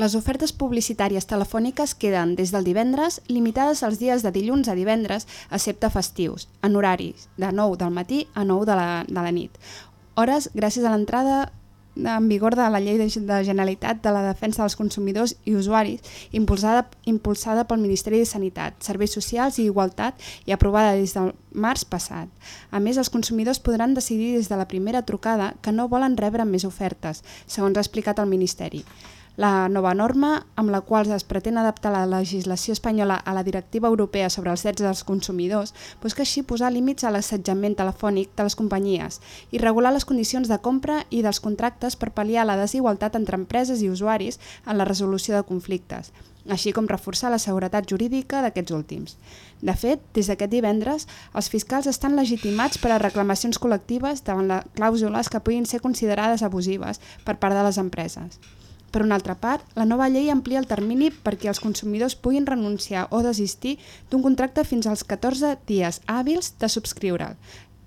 Les ofertes publicitàries telefòniques queden des del divendres limitades als dies de dilluns a divendres, excepte festius, en horaris de 9 del matí a 9 de la, de la nit. Hores gràcies a l'entrada en vigor de la Llei de Generalitat de la Defensa dels Consumidors i Usuaris, impulsada, impulsada pel Ministeri de Sanitat, Serveis Socials i Igualtat i aprovada des del març passat. A més, els consumidors podran decidir des de la primera trucada que no volen rebre més ofertes, segons ha explicat el Ministeri. La nova norma, amb la qual es pretén adaptar la legislació espanyola a la Directiva Europea sobre els drets dels consumidors, busca així posar límits a l'assetjament telefònic de les companyies i regular les condicions de compra i dels contractes per pal·liar la desigualtat entre empreses i usuaris en la resolució de conflictes, així com reforçar la seguretat jurídica d'aquests últims. De fet, des d'aquest divendres, els fiscals estan legitimats per a reclamacions col·lectives davant les clàusules que puguin ser considerades abusives per part de les empreses. Per una altra part, la nova llei amplia el termini perquè els consumidors puguin renunciar o desistir d'un contracte fins als 14 dies hàbils de subscriure'l.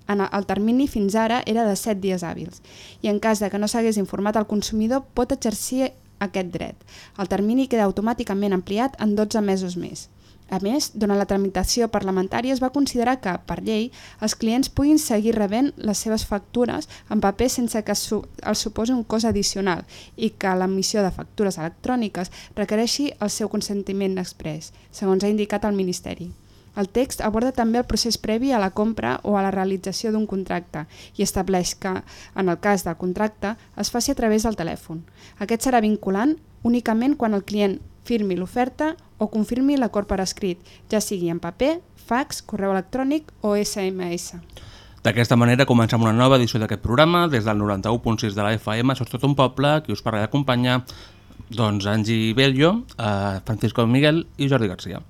El termini fins ara era de 7 dies hàbils i en cas de que no s'hagués informat el consumidor pot exercir aquest dret. El termini queda automàticament ampliat en 12 mesos més. A més, durant la tramitació parlamentària es va considerar que, per llei, els clients puguin seguir rebent les seves factures en paper sense que els suposi un cost addicional i que l'emissió de factures electròniques requereixi el seu consentiment express, segons ha indicat el Ministeri. El text aborda també el procés previ a la compra o a la realització d'un contracte i estableix que, en el cas del contracte, es faci a través del telèfon. Aquest serà vinculant únicament quan el client firmi l'oferta o confirmi l'acord per escrit, ja sigui en paper, fax, correu electrònic o SMS. D'aquesta manera comencem una nova edició d'aquest programa des del 91.6 de la FM, Sots tot un poble, qui us parla d'acompanyar doncs Angi Bello, eh, Francisco Miguel i Jordi Garcia.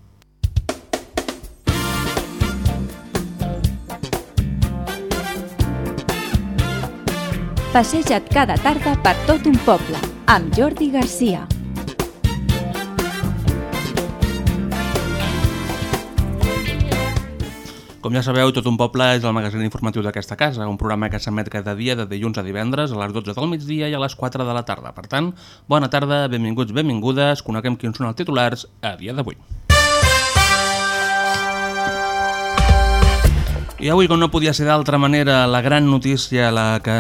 Passeja't cada tarda per tot un poble amb Jordi Garcia. Com ja sabeu, Tot un poble és el magazín informatiu d'aquesta casa, un programa que s'emet cada dia de dilluns a divendres a les 12 del migdia i a les 4 de la tarda. Per tant, bona tarda, benvinguts, benvingudes, coneguem quins són els titulars a dia d'avui. I avui, com no podia ser d'altra manera, la gran notícia, la que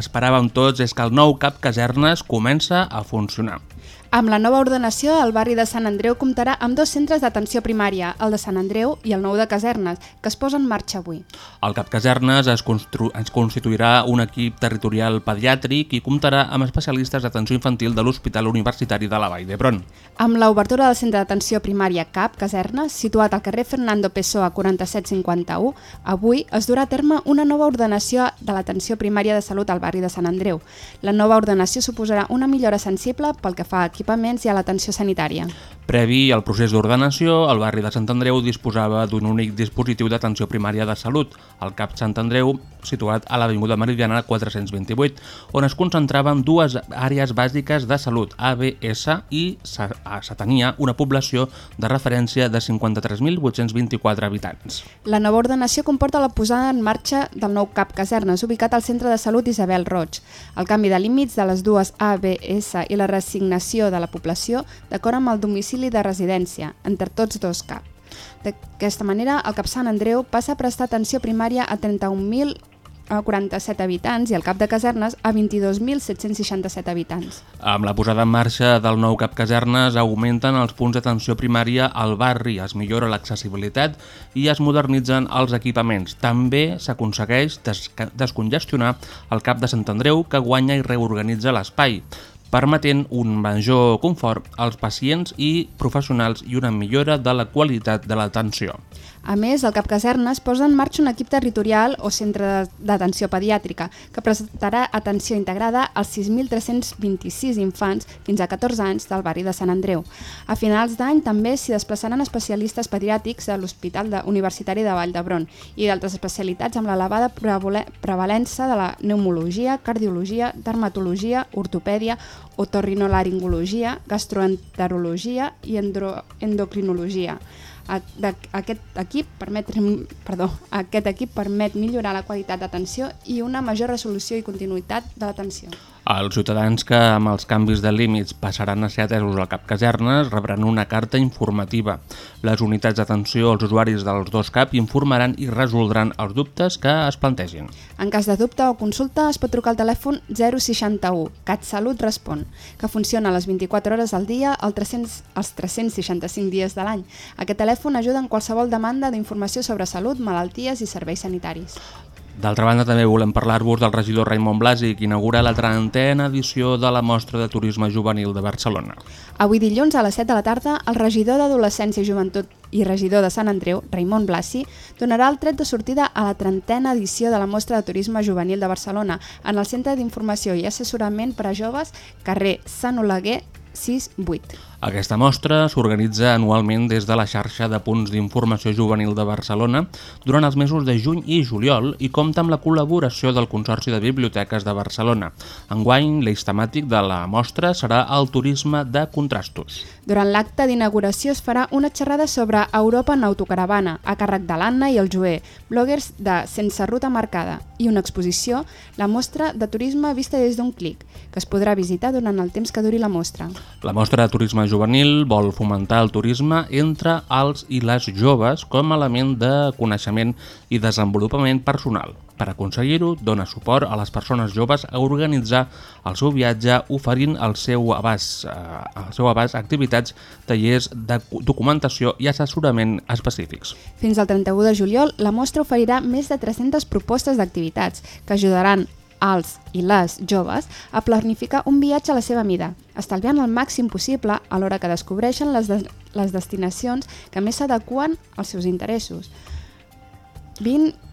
esperàvem tots, és que el nou CAP Casernes comença a funcionar. Amb la nova ordenació, el barri de Sant Andreu comptarà amb dos centres d'atenció primària, el de Sant Andreu i el nou de Casernes, que es posa en marxa avui. Al Cap Casernes es, es constituirà un equip territorial pediàtric i comptarà amb especialistes d'atenció infantil de l'Hospital Universitari de la Vall d'Hebron. Amb l'obertura del centre d'atenció primària CAP Casernes, situat al carrer Fernando Pessoa 4751, avui es durà a terme una nova ordenació de l'atenció primària de salut al barri de Sant Andreu. La nova ordenació suposarà una millora sensible pel que fa a equipaments i a l'atenció sanitària. Previ al procés d'ordenació, el barri de Sant Andreu disposava d'un únic dispositiu d'atenció primària de salut, el CAP Sant Andreu, situat a l'Avinguda Meridiana 428, on es concentraven dues àrees bàsiques de salut, ABS, i s'atenia una població de referència de 53.824 habitants. La nova ordenació comporta la posada en marxa del nou CAP Casernes, ubicat al Centre de Salut Isabel Roig, el canvi de límits de les dues ABS i la resignació de la població d'acord amb el domicili de residència entre tots dos CAP. D'aquesta manera, el CAP Sant Andreu passa a prestar atenció primària a 31.000 a 47 habitants i el cap de casernes a 22.767 habitants. Amb la posada en marxa del nou cap casernes augmenten els punts d'atenció primària al barri, es millora l'accessibilitat i es modernitzen els equipaments. També s'aconsegueix des descongestionar el cap de Sant Andreu que guanya i reorganitza l'espai permetent un major confort als pacients i professionals i una millora de la qualitat de l'atenció. A més, el Cap Casernes posa en marxa un equip territorial o centre d'atenció pediàtrica que prestarà atenció integrada als 6.326 infants fins a 14 anys del barri de Sant Andreu. A finals d'any també s'hi desplaçaran especialistes pediàtrics de l'Hospital Universitari de Vall d'Hebron i d'altres especialitats amb l'elevada prevalença de la pneumologia, cardiologia, dermatologia, ortopèdia, otorrinolaringologia, gastroenterologia i endocrinologia. Aquest equip, permet, perdó, aquest equip permet millorar la qualitat d'atenció i una major resolució i continuïtat de l'atenció. Els ciutadans que amb els canvis de límits passaran a ser atesos al cap casernes rebran una carta informativa. Les unitats d'atenció als usuaris dels dos CAP informaran i resoldran els dubtes que es plantegin. En cas de dubte o consulta es pot trucar al telèfon 061 CatSalut Respon, que funciona a les 24 hores al dia el 300, els 365 dies de l'any. Aquest telèfon ajuda en qualsevol demanda d'informació sobre salut, malalties i serveis sanitaris. D'altra banda, també volem parlar-vos del regidor Raimon Blasi, que inaugura la trentena edició de la Mostra de Turisme Juvenil de Barcelona. Avui dilluns a les 7 de la tarda, el regidor d'Adolescència i Joventut i regidor de Sant Andreu, Raimon Blasi, donarà el tret de sortida a la trentena edició de la Mostra de Turisme Juvenil de Barcelona en el Centre d'Informació i Assessorament per a Joves, carrer Sant Oleguer 6-8. Aquesta mostra s'organitza anualment des de la xarxa de punts d'informació juvenil de Barcelona durant els mesos de juny i juliol i compta amb la col·laboració del Consorci de Biblioteques de Barcelona. Enguany, l'eix temàtic de la mostra serà el turisme de contrastos. Durant l'acte d'inauguració es farà una xerrada sobre Europa en autocaravana, a càrrec de l'Anna i el Joé, bloggers de Sense Ruta Marcada, i una exposició, la mostra de turisme vista des d'un clic, que es podrà visitar durant el temps que duri la mostra. La mostra de turisme juvenil vol fomentar el turisme entre els i les joves com a element de coneixement i desenvolupament personal. Per aconseguir-ho, dona suport a les persones joves a organitzar el seu viatge oferint al seu abast, eh, al seu abast activitats, tallers de documentació i assessorament específics. Fins al 31 de juliol, la mostra oferirà més de 300 propostes d'activitats que ajudaran als i les joves a planificar un viatge a la seva mida, estalviant el màxim possible a l'hora que descobreixen les, de les destinacions que més s'adequen als seus interessos. 20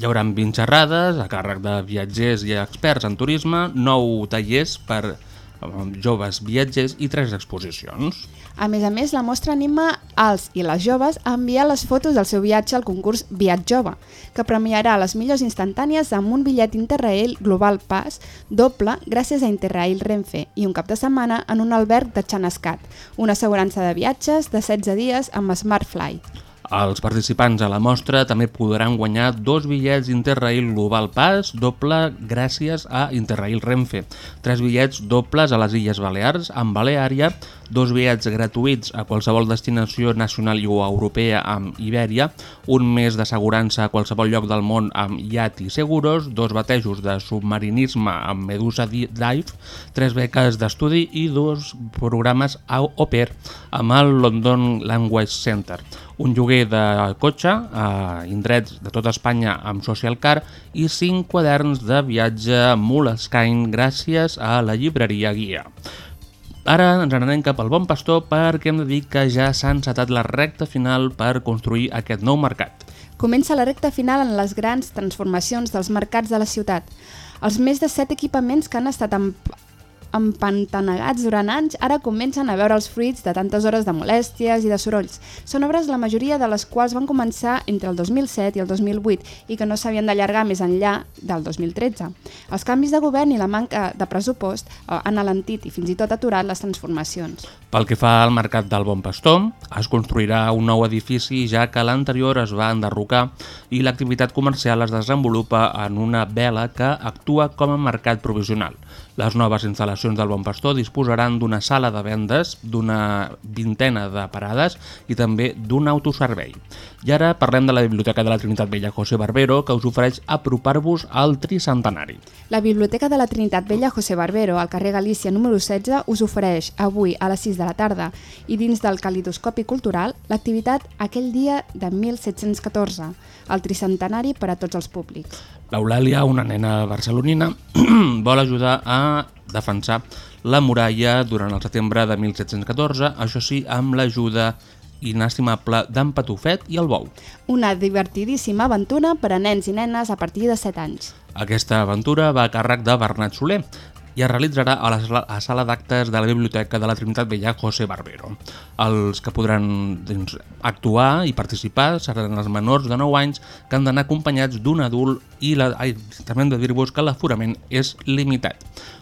Hi haurà 20 xerrades a càrrec de viatgers i experts en turisme, 9 tallers per eh, joves viatgers i 3 exposicions. A més a més, la mostra anima als i les joves a enviar les fotos del seu viatge al concurs Viat Jove, que premiarà les millors instantànies amb un bitllet Interrail Global Pass doble gràcies a Interrail Renfe i un cap de setmana en un alberg de Chanescat, una assegurança de viatges de 16 dies amb Smartfly. Els participants a la mostra també podran guanyar dos bitllets Interrail Global Pass doble gràcies a Interrail Renfe, tres bitllets dobles a les Illes Balears amb Baleària, dos bitllets gratuïts a qualsevol destinació nacional o europea amb Ibèria, un mes d'assegurança a qualsevol lloc del món amb Yati Seguros, dos batejos de submarinisme amb Medusa Dive, tres beques d'estudi i dos programes au pair amb el London Language Center un lloguer de cotxe a indrets de tota Espanya amb Social Car i cinc quaderns de viatge Moleskine gràcies a la llibreria Guia. Ara ens n'anem cap al Bon Pastor perquè hem de dir que ja s'ha encetat la recta final per construir aquest nou mercat. Comença la recta final en les grans transformacions dels mercats de la ciutat. Els més de set equipaments que han estat empantanegats durant anys, ara comencen a veure els fruits de tantes hores de molèsties i de sorolls. Són obres la majoria de les quals van començar entre el 2007 i el 2008 i que no s'havien d'allargar més enllà del 2013. Els canvis de govern i la manca de pressupost eh, han alentit i fins i tot aturat les transformacions. Pel que fa al Mercat del Bon Pastor, es construirà un nou edifici ja que l'anterior es va enderrocar i l'activitat comercial es desenvolupa en una vela que actua com a mercat provisional. Les noves instal·lacions del Bon Pastor disposaran d'una sala de vendes, d'una vintena de parades i també d'un autoservei. I ara parlem de la Biblioteca de la Trinitat Vella José Barbero, que us ofereix apropar-vos al tricentenari. La Biblioteca de la Trinitat Vella José Barbero, al carrer Galícia número 16, us ofereix avui a les 6 de la tarda i dins del calidoscopi cultural l'activitat aquell dia de 1714, el tricentenari per a tots els públics. L'Eulàlia, una nena barcelonina, vol ajudar a defensar la muralla durant el setembre de 1714, això sí, amb l'ajuda inestimable d'en Patufet i el Bou. Una divertidíssima aventura per a nens i nenes a partir de 7 anys. Aquesta aventura va a càrrec de Bernat Soler i es realitzarà a la sala, d'actes de la Biblioteca de la Trinitat Vella José Barbero. Els que podran doncs, actuar i participar seran els menors de 9 anys que han d'anar acompanyats d'un adult i la, ai, també hem de dir-vos que l'aforament és limitat.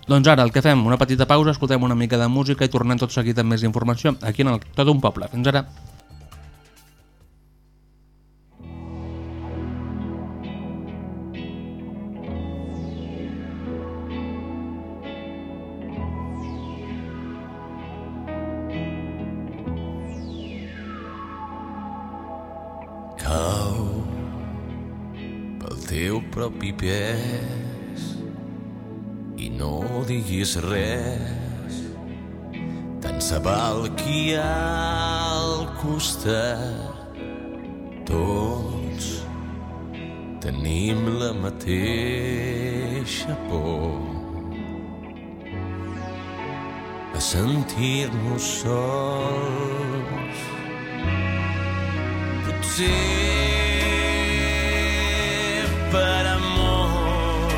Doncs ara el que fem, una petita pausa, escoltem una mica de música i tornem tot seguit amb més informació aquí en el Tot un Poble. Fins ara. Teu propi pes i no diguis res. Tant se val qui hi ha al costat. Tots tenim la mateixa por a sentir-nos sols potser per amor,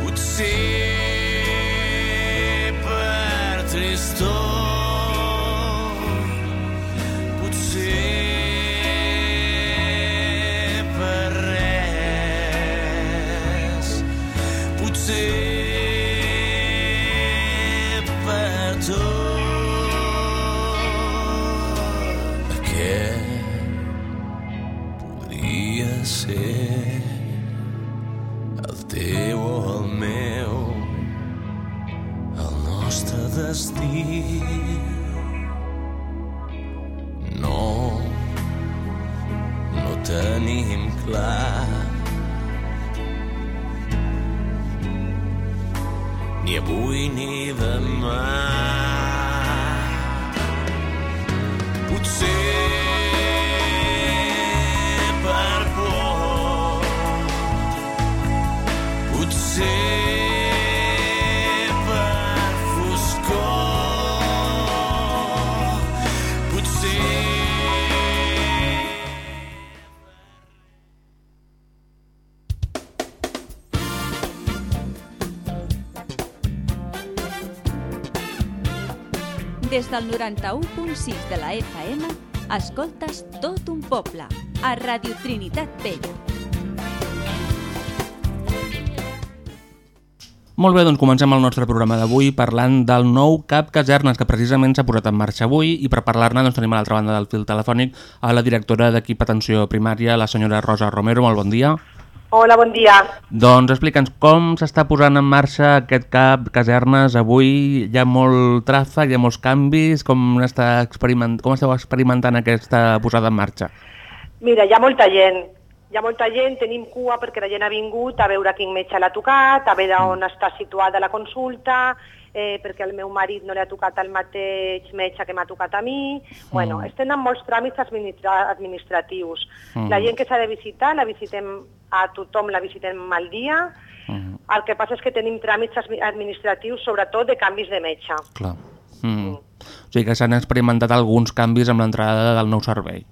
potser per tristor, destí. No, no tenim clar ni avui ni demà. Potser Des del 91.6 de la FM, escoltes tot un poble, a Radio Trinitat Vella. Molt bé, doncs comencem el nostre programa d'avui parlant del nou CAP Casernes que precisament s'ha posat en marxa avui i per parlar-ne doncs, tenim a l'altra banda del fil telefònic a la directora d'Equip Atenció Primària, la senyora Rosa Romero. Molt bon dia. Hola, bon dia. Doncs explica'ns com s'està posant en marxa aquest CAP Casernes avui. Hi ha molt tràfic, hi ha molts canvis. Com, està experiment... com esteu experimentant aquesta posada en marxa? Mira, hi ha molta gent. Hi ha molta gent, tenim cua perquè la gent ha vingut a veure quin metge l'ha tocat, a veure on està situada la consulta, eh, perquè el meu marit no li ha tocat el mateix metge que m'ha tocat a mi. Bueno, es tenen molts tràmits administra administratius. Mm. La gent que s'ha de visitar, la visitem a tothom, la visitem al dia. Mm. El que passa és que tenim tràmits admi- administratius, sobretot de canvis de metge. Clar. Mm. O sigui que s'han experimentat alguns canvis amb l'entrada del nou servei.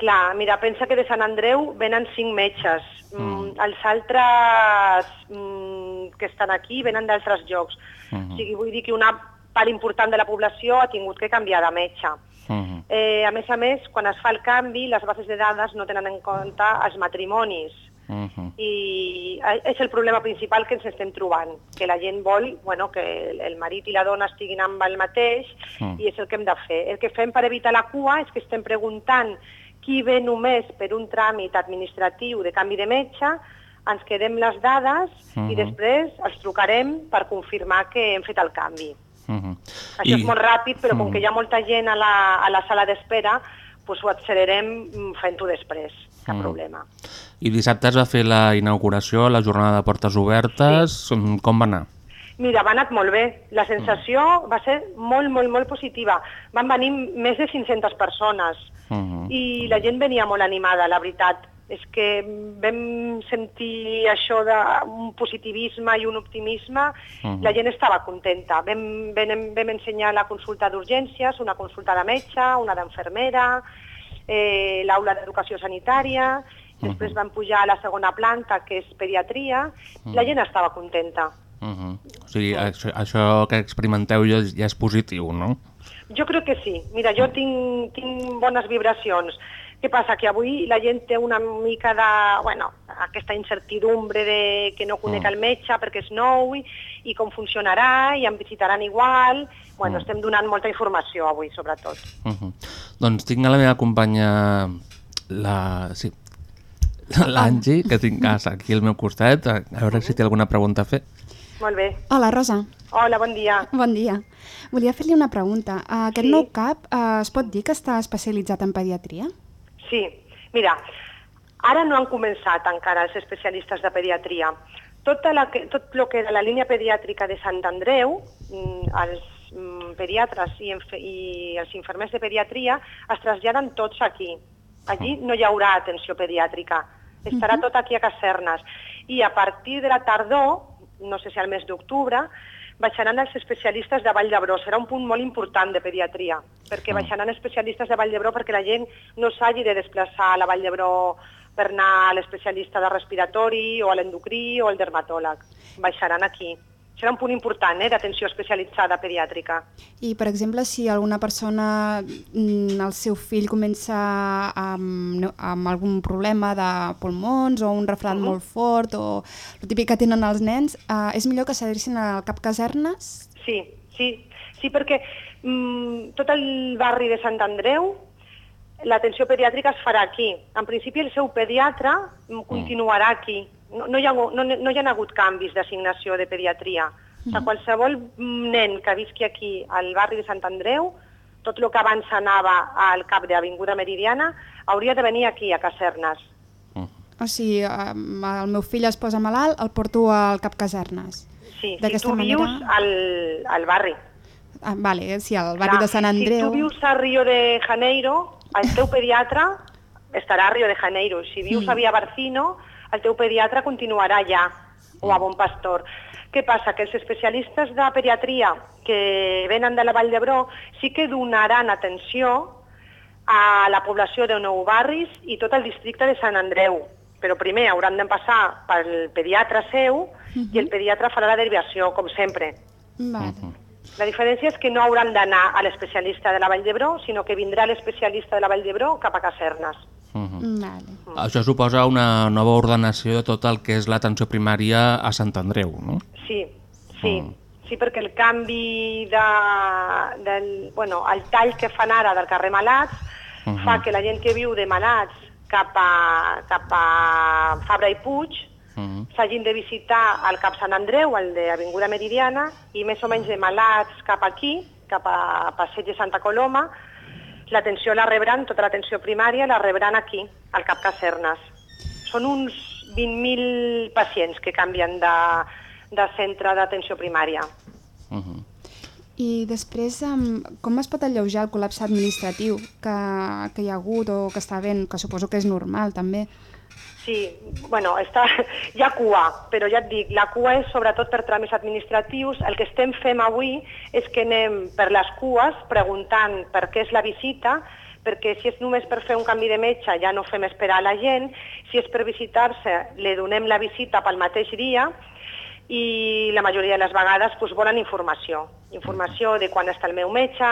Clar, mira, pensa que de Sant Andreu venen cinc metges. Mm. Els altres mm, que estan aquí venen d'altres llocs. Mhm. O sigui, vull dir que una part important de la població ha tingut que canviar de metge. Mm. Eh, a més a més, quan es fa el canvi, les bases de dades no tenen en compte els matrimonis. Mm. I eh, és el problema principal que ens estem trobant, que la gent vol bueno, que el- marit i la dona estiguin amb el mateix Mm. i és el que hem de fer. El que fem per evitar la cua és que estem preguntant qui ve només per un tràmit administratiu de canvi de metge, ens quedem les dades Mhm. i després els trucarem per confirmar que hem fet el canvi. Mm. Això és molt ràpid, però com Mhm. que hi ha molta gent a la, a la sala d'espera, doncs ho accelerem mm, fent-ho després, cap Mhm. problema. I dissabte es va fer la inauguració, la jornada de portes obertes. Sí. Com va anar? Mira, va anat molt bé. La sensació va ser molt, molt, molt positiva. Van venir més de 500 persones Mm. i la gent venia molt animada, la veritat. És que vam sentir això d'un positivisme i un optimisme, Mhm. la gent estava contenta. Vam, vam, vam ensenyar la consulta d'urgències, una consulta de metge, una d'infermera, eh, l'aula d'educació sanitària, després vam pujar a la segona planta, que és pediatria, la gent estava contenta. Uh -huh. O sigui, això, això que experimenteu ja, ja és positiu, no? Jo crec que sí. Mira, jo tinc, tinc bones vibracions. Què passa? Que avui la gent té una mica de... Bueno, aquesta incertidumbre de que no conec Mm. el metge perquè és nou i, i com funcionarà i em visitaran igual. Bueno, Mm. estem donant molta informació avui, sobretot. Uh -huh. Doncs tinc a la meva companya, la... Sí, l'Angi, que tinc casa aquí al meu costat, a veure si té alguna pregunta a fer. Molt bé. Hola, Rosa. Hola, bon dia. Bon dia. Volia fer-li una pregunta. Uh, Aquest Sí. nou CAP uh, es pot dir que està especialitzat en pediatria? Sí, mira, ara no han començat encara els especialistes de pediatria. Tota la que, tot el que era la línia pediàtrica de Sant Andreu, mm, els mm, pediatres i, i els infermers de pediatria es traslladen tots aquí. Allí no hi haurà atenció pediàtrica, estarà tot aquí a Casernes. I a partir de la tardor, no sé si al mes d'octubre, baixaran els especialistes de Vall d'Hebró. Serà un punt molt important de pediatria, perquè baixaran especialistes de Vall d'Hebró perquè la gent no s'hagi de desplaçar a la Vall d'Hebró per anar a l'especialista de respiratori o a l'endocrí o al dermatòleg. Baixaran aquí. Serà un punt important eh, d'atenció especialitzada pediàtrica. I, per exemple, si alguna persona, mm, el seu fill comença amb, amb algun problema de pulmons o un refredat molt fort o el típic que tenen els nens, eh, és millor que s'adrecin al cap casernes? Sí, sí, sí perquè mm, tot el barri de Sant Andreu l'atenció pediàtrica es farà aquí. En principi el seu pediatre mm, continuarà aquí. No, no, hi ha, no, no hi ha hagut canvis d'assignació de pediatria. O sigui, qualsevol mm, nen que visqui aquí al barri de Sant Andreu, tot el que abans anava al cap d'Avinguda Meridiana, hauria de venir aquí, a Casernes. O sigui, eh, el meu fill es posa malalt, el porto al cap casernes. Sí, si D'aquesta tu manera- vius al, al barri. Ah, vale, sí, al barri Clar, de Sant Andreu. Si tu vius a Rio de Janeiro, el teu pediatre estarà a Rio de Janeiro. Si vius Mm. a Via Barcino, el teu pediatre continuarà allà, o a Bon Pastor. Què passa? Que els especialistes de pediatria que venen de la Vall d'Hebró sí que donaran atenció a la població de nou barris i tot el districte de Sant Andreu. Però primer hauran de passar pel pediatre seu i el pediatre farà la derivació, com sempre. Vale. La diferència és que no hauran d'anar a l'especialista de la Vall d'Hebró, sinó que vindrà l'especialista de la Vall d'Hebró cap a Casernes. Uh -huh. Vale. Això suposa una nova ordenació de tot el que és l'atenció primària a Sant Andreu, no? Sí, sí. Mm. Sí, perquè el canvi de, del, bueno, el tall que fan ara del carrer Malats Mhm. fa que la gent que viu de Malats cap a, cap a Fabra i Puig Uh -huh. s'hagin de visitar al Cap Sant Andreu, el d'Avinguda Meridiana, i més o menys de Malats cap aquí, cap a Passeig de Santa Coloma, l'atenció la rebran, tota l'atenció primària la rebran aquí, al Cap Casernes. Són uns 20.000 pacients que canvien de, de centre d'atenció primària. Uh -huh. I després, com es pot alleujar el col·lapse administratiu que, que hi ha hagut o que està havent, que suposo que és normal també? Sí, bueno, està, hi ha cua, però ja et dic, la cua és sobretot per tràmits administratius. El que estem fent avui és que anem per les cues preguntant per què és la visita, perquè si és només per fer un canvi de metge ja no fem esperar la gent, si és per visitar-se li donem la visita pel mateix dia i la majoria de les vegades doncs, volen informació. Informació de quan està el meu metge,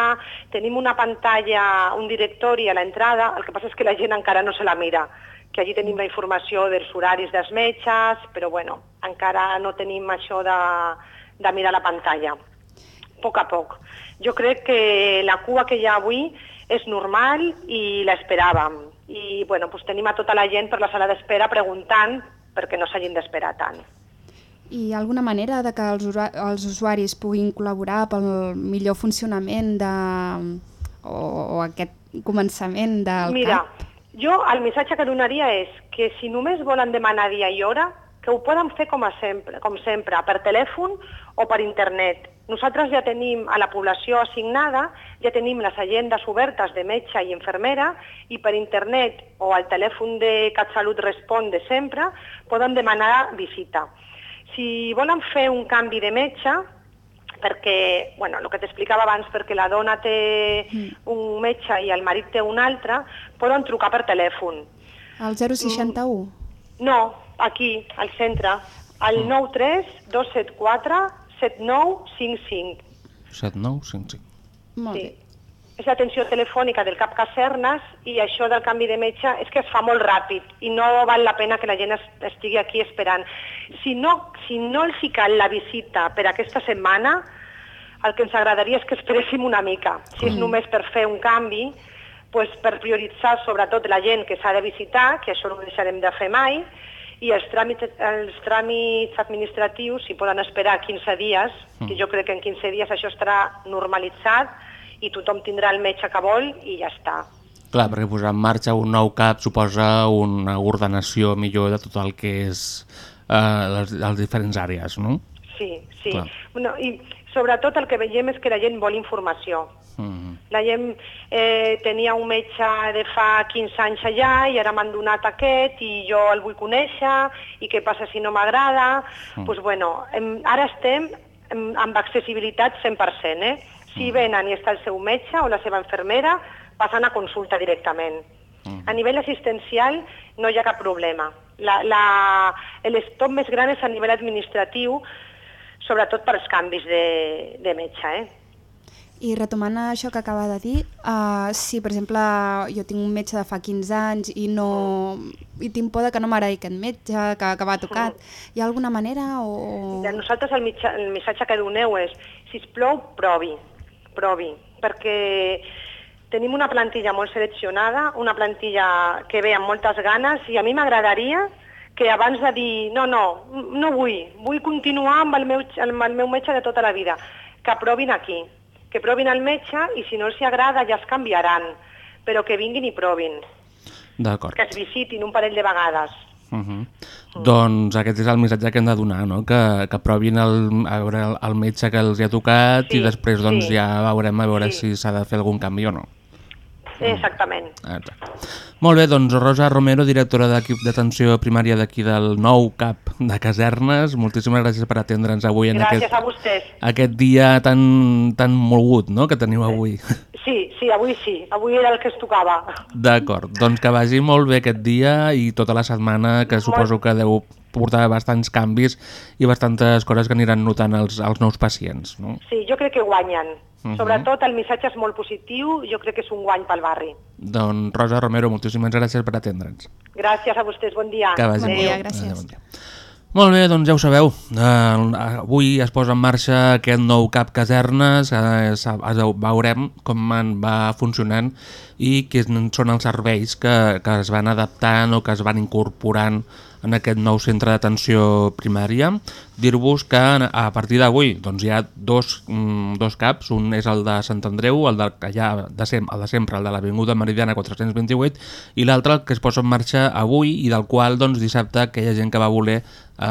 tenim una pantalla, un directori a l'entrada, el que passa és que la gent encara no se la mira, que allí tenim la informació dels horaris dels metges, però bueno, encara no tenim això de, de mirar la pantalla. A poc a poc. Jo crec que la cua que hi ha avui és normal i l'esperàvem. I bueno, doncs tenim a tota la gent per la sala d'espera preguntant perquè no s'hagin d'esperar tant. I alguna manera de que els, els usuaris puguin col·laborar pel millor funcionament de, o, o aquest començament del Mira, CAP? Jo el missatge que donaria és que si només volen demanar dia i hora, que ho poden fer com, a sempre, com sempre, per telèfon o per internet. Nosaltres ja tenim a la població assignada, ja tenim les agendes obertes de metge i infermera i per internet o al telèfon de CatSalut Respon de sempre poden demanar visita. Si volen fer un canvi de metge, perquè, bueno, el que t'explicava abans, perquè la dona té un metge i el marit té un altre, poden trucar per telèfon. El 061? No, aquí, al centre, al 93 274 7955. 7955. Molt Sí. bé. És l'atenció telefònica del CAP Casernes i això del canvi de metge és que es fa molt ràpid i no val la pena que la gent es- estigui aquí esperant. Si no, si no els hi cal la visita per aquesta setmana, el que ens agradaria és que esperéssim una mica. Si és només per fer un canvi, pues per prioritzar sobretot la gent que s'ha de visitar, que això no ho deixarem de fer mai, i els tràmits, els tràmits administratius, si poden esperar 15 dies, que jo crec que en 15 dies això estarà normalitzat i tothom tindrà el metge que vol i ja està. Clar, perquè posar en marxa un nou CAP suposa una ordenació millor de tot el que és eh, les, les diferents àrees, no? Sí, sí. Clar. Bueno, I sobretot el que veiem és que la gent vol informació. Mm. La gent eh, tenia un metge de fa 15 anys allà i ara m'han donat aquest i jo el vull conèixer i què passa si no m'agrada. Doncs pues bueno, ara estem em, amb accessibilitat 100%. Eh? Si venen i està el seu metge o la seva infermera, passen a consulta directament. A nivell assistencial no hi ha cap problema. La, la, L'estop més gran és a nivell administratiu, sobretot per als canvis de, de metge. Eh? I retomant això que acaba de dir, uh, si per exemple jo tinc un metge de fa 15 anys i no i tinc por de que no m'agradi aquest metge, que, que va tocat, hi ha alguna manera o... De nosaltres el, mitja, el missatge que doneu és, si us plou, provi, provi, perquè tenim una plantilla molt seleccionada, una plantilla que ve amb moltes ganes i a mi m'agradaria que abans de dir no, no, no vull, vull continuar amb el meu, amb el meu metge de tota la vida, que provin aquí, que provin el metge i si no els agrada ja es canviaran, però que vinguin i provin, D'acord. que es visitin un parell de vegades. Uh -huh. Doncs aquest és el missatge que hem de donar, no? que, que provin el, a veure el, el metge que els hi ha tocat Sí, i després doncs, sí. ja veurem a veure Sí. si s'ha de fer algun canvi o no. Exactament. Exacte. Molt bé, doncs Rosa Romero, directora d'equip d'atenció primària d'aquí del nou CAP de Casernes, moltíssimes gràcies per atendre'ns avui en Gràcies aquest, a vostès. aquest dia tan, tan mogut no? que teniu avui. Sí, sí, avui sí. Avui era el que es tocava. D'acord, doncs que vagi molt bé aquest dia i tota la setmana, que suposo que deu portar bastants canvis i bastantes coses que aniran notant els, els nous pacients. No? Sí, jo crec que guanyen. Mhm. Sobretot el missatge és molt positiu, jo crec que és un guany pel barri. Doncs Rosa Romero, moltíssimes gràcies per atendre'ns. Gràcies a vostès, bon dia. Que vagi Bon molt dia, bé. gràcies. Adéu, bon dia. Molt bé, doncs ja ho sabeu. Uh, avui es posa en marxa aquest nou CAP Casernes, uh, veurem com en va funcionant i quins són els serveis que, que es van adaptant o que es van incorporant en aquest nou centre d'atenció primària. Dir-vos que a partir d'avui doncs, hi ha dos, mm, dos CAPs, un és el de Sant Andreu, el de, que ja de, sem el de sempre, el de l'Avinguda Meridiana 428, i l'altre que es posa en marxa avui i del qual doncs, dissabte aquella gent que va voler eh,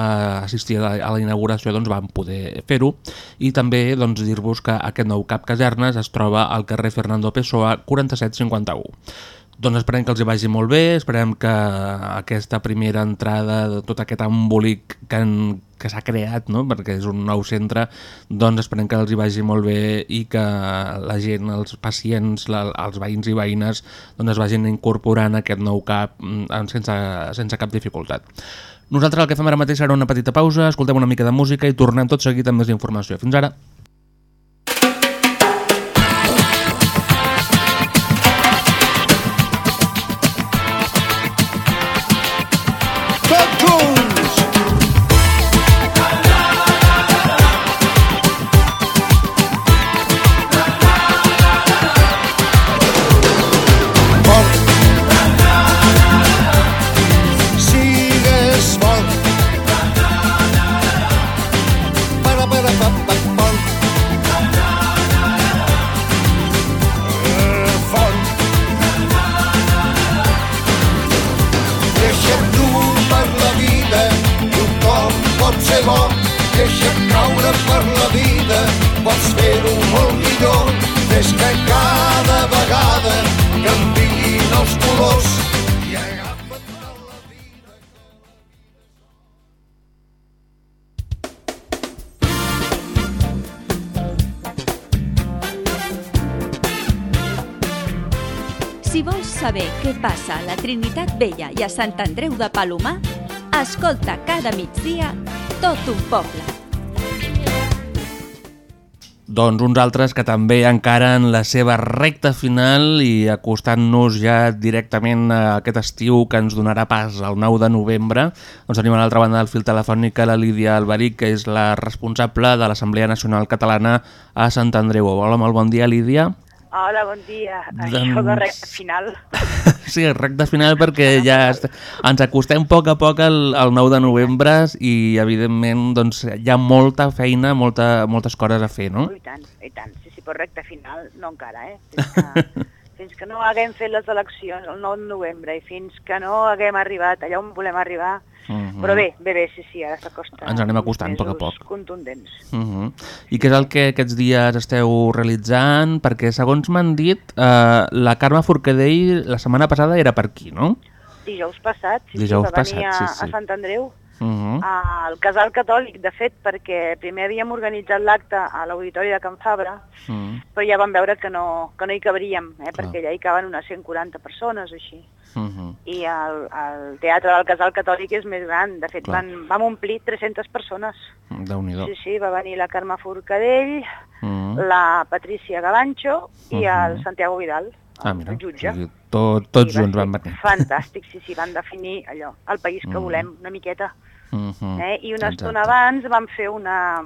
assistir a la, a la inauguració doncs, van poder fer-ho i també doncs, dir-vos que aquest nou CAP Casernes es troba al carrer Fernando Pessoa 4751. Doncs esperem que els hi vagi molt bé, esperem que aquesta primera entrada de tot aquest embolic que, que s'ha creat, no? perquè és un nou centre, doncs esperem que els hi vagi molt bé i que la gent, els pacients, la, els veïns i veïnes doncs es vagin incorporant aquest nou CAP mm, sense, sense cap dificultat. Nosaltres el que fem ara mateix serà una petita pausa, escoltem una mica de música i tornem tot seguit amb més informació. Fins ara! Subdue. I a Sant Andreu de Palomar, escolta cada migdia tot un poble. Doncs uns altres que també encara en la seva recta final i acostant-nos ja directament a aquest estiu que ens donarà pas al 9 de novembre, doncs tenim a l'altra banda del fil telefònic la Lídia Alberic, que és la responsable de l'Assemblea Nacional Catalana a Sant Andreu. Hola, molt bon dia, Lídia. Hola, bon dia. Doncs- Això de recta final. Sí, recta final perquè ja ens acostem a poc a poc al, al 9 de novembre i evidentment doncs, hi ha molta feina, molta, moltes coses a fer, no? I tant, i tant. Sí, sí, però recta final no encara, eh? Fins que, que no haguem fet les eleccions el 9 de novembre i fins que no haguem arribat allà on volem arribar. Mhm. Però bé, bé, bé, sí, sí, ara s'acosta. Ens anem acostant a poc a poc. contundents. Uh -huh. I què és el que aquests dies esteu realitzant? Perquè, segons m'han dit, eh, la Carme Forcadell la setmana passada era per aquí, no? Dijous passat, sí, Dijous sí, va venir passat, a, sí, sí. a Sant Andreu, Uh -huh. al casal catòlic, de fet, perquè primer havíem organitzat l'acte a l'Auditori de Can Fabra, Uh -huh. però ja vam veure que no, que no hi cabríem, eh, perquè allà hi caben unes 140 persones o així. Uh -huh. I el, el teatre del Casal Catòlic és més gran, de fet Clar. van, vam omplir 300 persones. Déu-n'hi-do. Sí, sí, va venir la Carme Forcadell, Uh -huh. la Patricia Galancho i Mhm. el Santiago Vidal, Ah, mira, el jutge. o sigui, tot, tots junts van venir. Fantàstic, sí, sí, van definir allò, el país que Mhm. volem, una miqueta. Uh -huh. Eh? I una Exacte. estona abans vam fer una,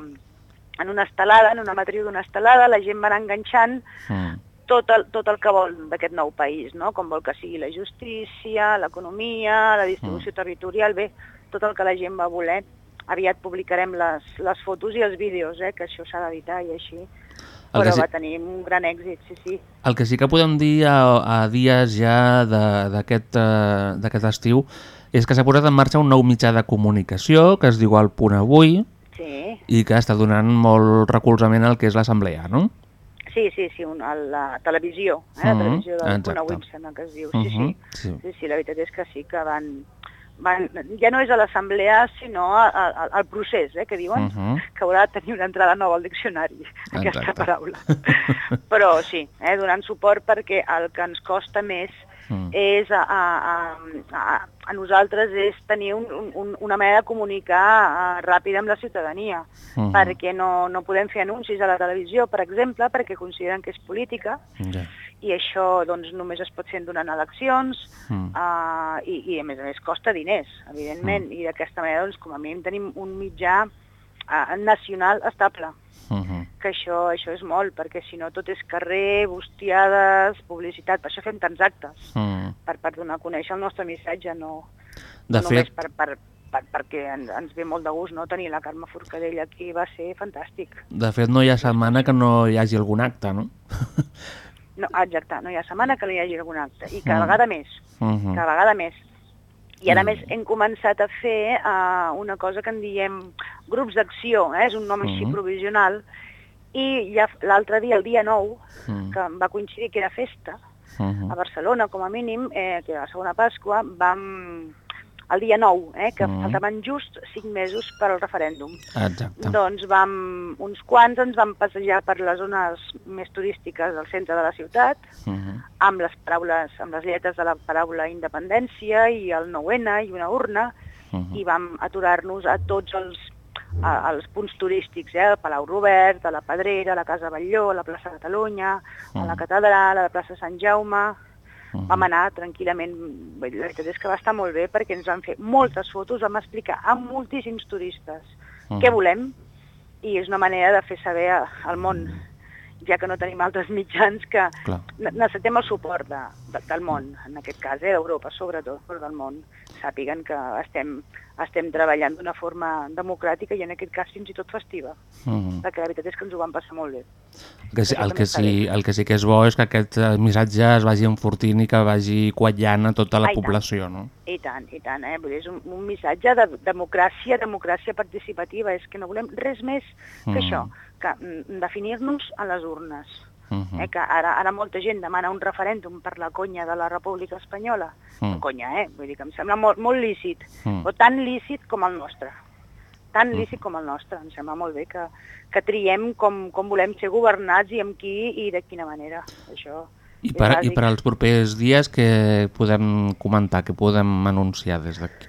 en una estelada, en una matriu d'una estelada, la gent va anar enganxant Uh tot el, tot el que vol d'aquest nou país, no? com vol que sigui la justícia, l'economia, la distribució territorial, bé, tot el que la gent va voler. Aviat publicarem les, les fotos i els vídeos, eh? que això s'ha d'editar i així. El que Però sí- va tenir un gran èxit, sí, sí. El que sí que podem dir a, a dies ja d'aquest eh, d'aquest estiu és que s'ha posat en marxa un nou mitjà de comunicació que es diu El Punt Avui Sí, i que està donant molt recolzament al que és l'assemblea, no? sí, sí, sí un, a la televisió, eh? la Mhm, televisió del exacte. Punt Avui, em sembla que es diu. Sí, Mhm, sí. sí. sí, sí, la veritat és que sí que van... van ja no és a l'assemblea, sinó a- a- al procés, eh, que diuen, Mhm. que haurà de tenir una entrada nova al diccionari, aquesta Exacte. paraula. Però sí, eh, donant suport perquè el que ens costa més Mm. és a, a, a, a nosaltres és tenir un, un, una manera de comunicar uh, ràpida amb la ciutadania, Mhm. perquè no, no podem fer anuncis a la televisió, per exemple, perquè consideren que és política, Ja. i això doncs, només es pot fer durant eleccions, Mm. uh, i, i a més a més costa diners, evidentment, Mm. i d'aquesta manera doncs, com a mínim tenim un mitjà uh, nacional estable Mhm. que això, això és molt, perquè si no tot és carrer, bustiades, publicitat, per això fem tants actes, Mm. per, per donar a conèixer el nostre missatge, no, De no només fet, per, per, per, perquè ens, ens ve molt de gust no? tenir la Carme Forcadell aquí, va ser fantàstic. de fet no hi ha setmana que no hi hagi algun acte, no? No, exacte, no hi ha setmana que no hi hagi algun acte, i cada Mm. vegada més, Mhm. cada vegada més. I ara Mm. més hem començat a fer uh, una cosa que en diem grups d'acció, eh? és un nom així Mhm. provisional, i ja l'altre dia, el dia 9, Mm. que em va coincidir que era festa, Mhm. a Barcelona com a mínim, eh, que era la segona Pasqua, vam el dia 9, eh, que Mhm. faltaven just 5 mesos per al referèndum. Exacte. Doncs vam, uns quants ens vam passejar per les zones més turístiques del centre de la ciutat, Mhm. amb les paraules, amb les lletres de la paraula independència i el 9N i una urna, Mhm. i vam aturar-nos a tots els, a, als punts turístics, eh? el Palau Robert, a la Pedrera, a la Casa Batlló, a la plaça Catalunya, a la Mhm. Catedral, a la plaça Sant Jaume... Mhm. Vam anar tranquil·lament, la veritat és que va estar molt bé perquè ens van fer moltes fotos, vam explicar a moltíssims turistes Mhm. què volem i és una manera de fer saber al món, ja que no tenim altres mitjans que Clar. ne- necessitem el suport de, de, del món, en aquest cas, eh, d'Europa sobretot, però del món, sàpiguen que estem, estem treballant d'una forma democràtica i en aquest cas fins i tot festiva, Mhm. perquè la veritat és que ens ho vam passar molt bé. El que, sí, el, que sí, el que sí que és bo és que aquest eh, missatge es vagi enfortint i que vagi quallant a tota la tant. població, no? I tant, i tant, eh? Vull dir, és un, un missatge de democràcia, democràcia participativa, és que no volem res més que Mm. això, que mm, definir-nos a les urnes. Mhm. Eh? Que ara, ara molta gent demana un referèndum per la conya de la República Espanyola. Mm. Mm. Conya, eh? Vull dir que em sembla molt, molt lícit, Mm. o tan lícit com el nostre. Tan Mm. lícit com el nostre. Em sembla molt bé que, que triem com, com volem ser governats i amb qui i de quina manera. Això I per, I per als propers dies que podem comentar, que podem anunciar des d'aquí?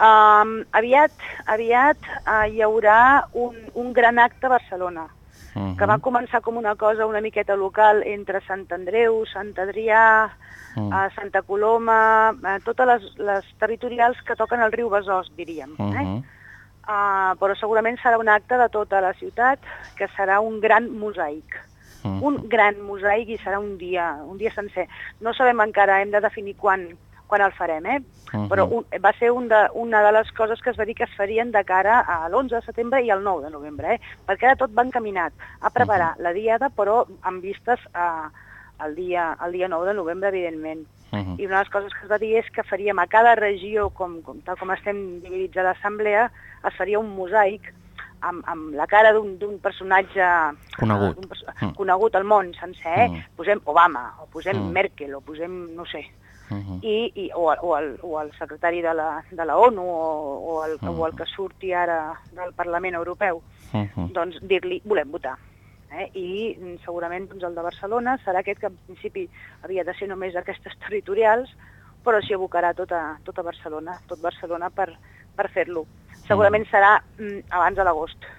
Um, aviat aviat uh, hi haurà un, un gran acte a Barcelona, Uh que va començar com una cosa una miqueta local entre Sant Andreu, Sant Adrià, Mm. uh, Santa Coloma, uh, totes les, les territorials que toquen el riu Besòs, diríem. Uh Eh? Uh, però segurament serà un acte de tota la ciutat, que serà un gran mosaic. Mm. Un gran mosaic i serà un dia, un dia sencer. No sabem encara, hem de definir quan, quan el farem, eh? Mhm. però un, va ser un de, una de les coses que es va dir que es farien de cara a l'11 de setembre i al 9 de novembre, eh? perquè ara tot va encaminat a preparar la diada, però amb vistes a, al, dia, al dia 9 de novembre, evidentment. Mhm. I una de les coses que es va dir és que faríem a cada regió, com, com, tal com estem dividits a l'assemblea, es faria un mosaic amb, amb la cara d'un personatge Conegut. d'un perso Mm. conegut al món sencer? Mm. posem Obama, o posem Mm. Merkel, o posem, no sé, Mhm. i, i, o, o, el, o el secretari de la, de la ONU o, o, el, Mm. o el que surti ara del Parlament Europeu, Mhm. doncs dir-li volem votar. Eh? I mm, segurament doncs, el de Barcelona serà aquest que en principi havia de ser només aquestes territorials, però s'hi abocarà tota, tota Barcelona, tot Barcelona per, per fer-lo. Segurament serà mm, abans de l'agost,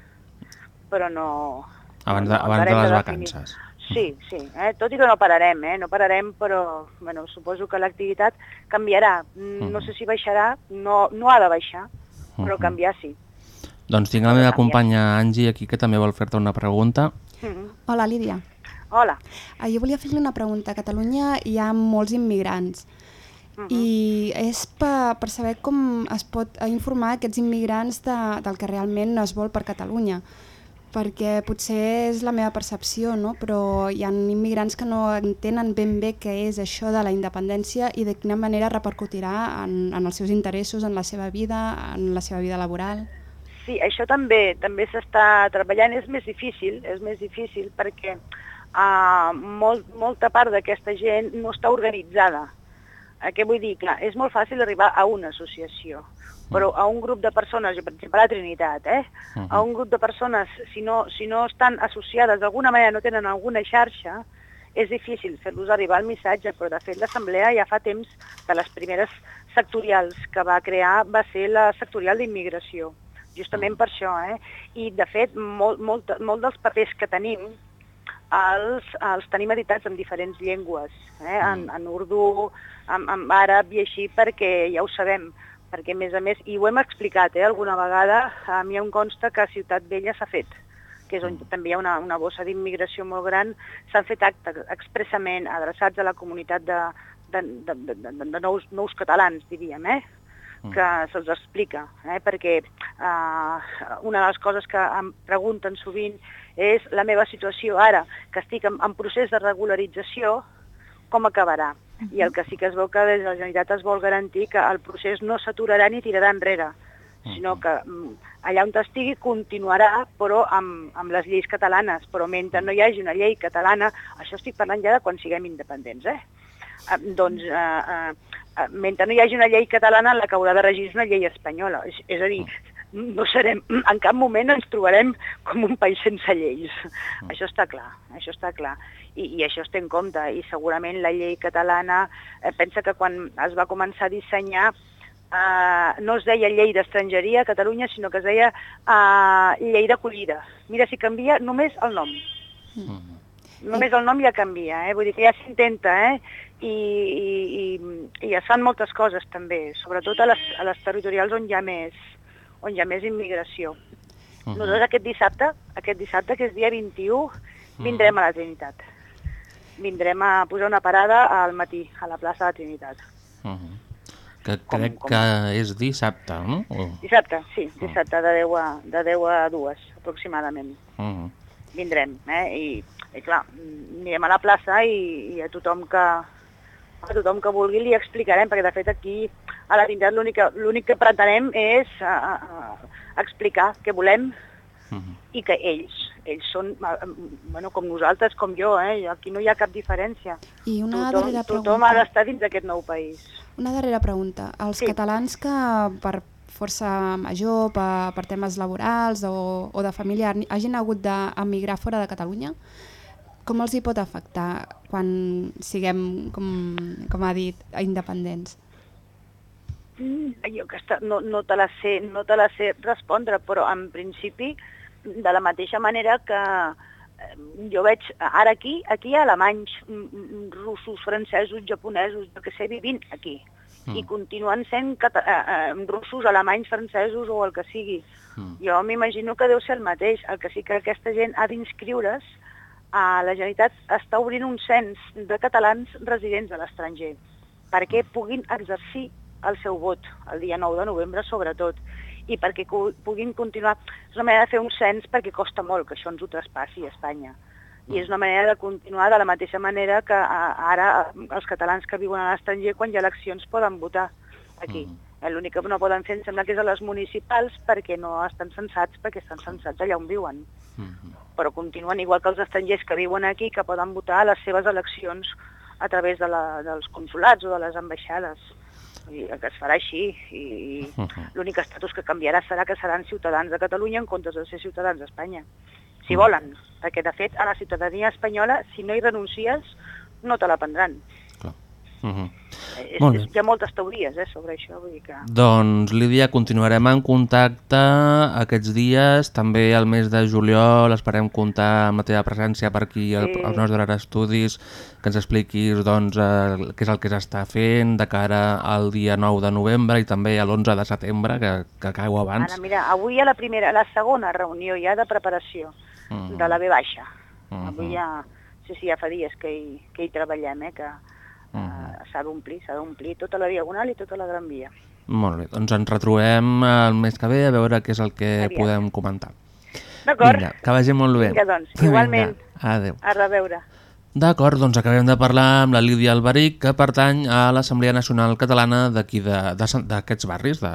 però no... Abans de, no abans de les vacances. Sí, sí, eh? tot i que no pararem, eh? no pararem, però bueno, suposo que l'activitat canviarà. Mm, No Mhm. sé si baixarà, no, no ha de baixar, però Mhm. canviar sí. Doncs tinc la meva companya Angie aquí que també vol fer-te una pregunta. Mhm. Hola, Lídia. Hola. Ah, jo volia fer-li una pregunta. A Catalunya hi ha molts immigrants Mhm. i és per, per saber com es pot informar aquests immigrants de, del que realment es vol per Catalunya perquè potser és la meva percepció, no? però hi ha immigrants que no entenen ben bé què és això de la independència i de quina manera repercutirà en, en els seus interessos, en la seva vida, en la seva vida laboral. Sí, això també també s'està treballant, és més difícil, és més difícil perquè uh, molt, molta part d'aquesta gent no està organitzada. Eh, què vull dir? Clar, és molt fàcil arribar a una associació, però a un grup de persones, per exemple a la Trinitat, eh? a un grup de persones, si no, si no estan associades d'alguna manera, no tenen alguna xarxa, és difícil fer-los arribar el missatge, però de fet l'Assemblea ja fa temps de les primeres sectorials que va crear va ser la sectorial d'immigració, justament per això. Eh? I de fet, molt, molt, molt dels papers que tenim els, els tenim editats en diferents llengües, eh? en, en urdu, en, en àrab i així, perquè ja ho sabem, perquè a més a més, i ho hem explicat eh, alguna vegada, a mi em consta que a Ciutat Vella s'ha fet, que és on també hi ha una, una bossa d'immigració molt gran, s'han fet actes expressament adreçats a la comunitat de, de, de, de, de, de nous, nous catalans, diríem, eh? Que se'ls explica, eh? perquè eh, una de les coses que em pregunten sovint és la meva situació ara, que estic en, en procés de regularització, com acabarà? I el que sí que es veu que des de la Generalitat es vol garantir que el procés no s'aturarà ni tirarà enrere, sinó que mm, allà on estigui continuarà, però amb, amb les lleis catalanes. Però mentre no hi hagi una llei catalana, això estic parlant ja de quan siguem independents, eh? Eh, doncs, eh, eh, eh, mentre no hi hagi una llei catalana, la que haurà de regir és una llei espanyola. És, és a dir, no serem, en cap moment ens trobarem com un país sense lleis. Això està clar, això està clar. I, i això es té en compte, i segurament la llei catalana, eh, pensa que quan es va començar a dissenyar, eh, no es deia llei d'estrangeria a Catalunya, sinó que es deia eh, llei d'acollida. Mira, si canvia només el nom. Només el nom ja canvia, eh? vull dir que ja s'intenta, eh? I, i, i, i es fan moltes coses també, sobretot a les, a les territorials on hi ha més, on hi ha més immigració. Mhm. Nosaltres aquest dissabte, aquest dissabte, que és dia 21, vindrem a la Trinitat. Vindrem a posar una parada al matí, a la plaça de la Trinitat. Mhm. Que crec que és dissabte, no? O... Dissabte, sí, dissabte de 10 a, de 10 a 2, aproximadament. Mhm. vindrem, eh? I, i clar, anirem a la plaça i, i a tothom que a tothom que vulgui li explicarem, perquè de fet aquí a la Trinitat l'únic que- l'únic que pretenem és a, a, a explicar què volem i que ells, ells són, bueno, com nosaltres, com jo, eh? aquí no hi ha cap diferència. I una tothom, darrera tothom pregunta. ha d'estar dins d'aquest nou país. Una darrera pregunta. Els Sí. catalans que per força major, per, per temes laborals o, o de família hagin hagut d'emigrar fora de Catalunya, com els hi pot afectar quan siguem, com, com ha dit, independents? Mm, jo que està, no, no, te la sé, no te la sé respondre, però en principi, de la mateixa manera que eh, jo veig ara aquí, aquí hi ha alemanys, mm, mm, russos, francesos, japonesos, jo que sé, vivint aquí. Mm. I continuen sent eh, eh, russos, alemanys, francesos o el que sigui. Mm. Jo m'imagino que deu ser el mateix. El que sí que aquesta gent ha d'inscriure's a la Generalitat està obrint un cens de catalans residents a l'estranger perquè puguin exercir el seu vot el dia 9 de novembre sobretot i perquè puguin continuar. És una manera de fer un cens perquè costa molt que això ens ho traspassi a Espanya. I és una manera de continuar de la mateixa manera que ara eh, els catalans que viuen a l'estranger quan hi ha eleccions poden votar aquí. Mm. L'únic que no poden fer em sembla que és a les municipals perquè no estan censats, perquè estan censats allà on viuen. Però continuen igual que els estrangers que viuen aquí, que poden votar a les seves eleccions a través de la, dels consulats o de les ambaixades. I que es farà així. I, i l'únic estatus que canviarà serà que seran ciutadans de Catalunya en comptes de ser ciutadans d'Espanya. Si volen, perquè de fet a la ciutadania espanyola, si no hi renuncies, no te la prendran. Uh -huh. És, Molt bé. és, hi ha moltes teories eh, sobre això, vull dir que... Doncs, Lídia, continuarem en contacte aquests dies. També el mes de juliol esperem comptar amb la teva presència per aquí al, Sí. als nostres estudis, que ens expliquis doncs, eh, què és el que s'està fent de cara al dia 9 de novembre i també a l'11 de setembre, que, que cau abans. Ara, mira, avui hi ha la primera, la segona reunió ja de preparació Mhm. de la B baixa. Mhm. Avui ja, sí, sí, ja fa dies que hi, que hi treballem, eh, que Mhm. uh, s'ha d'omplir, s'ha d'omplir tota la diagonal i tota la Gran Via. Molt bé, doncs ens retrobem el mes que ve a veure què és el que Aviat. podem comentar. D'acord? Que vagi molt bé. Vinga, doncs, igualment. Vinga, adéu. A reveure. D'acord, doncs acabem de parlar amb la Lídia Alberic, que pertany a l'Assemblea Nacional Catalana d'aquí d'aquests barris, de,